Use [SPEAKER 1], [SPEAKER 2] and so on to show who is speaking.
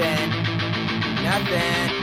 [SPEAKER 1] nothing, nothing.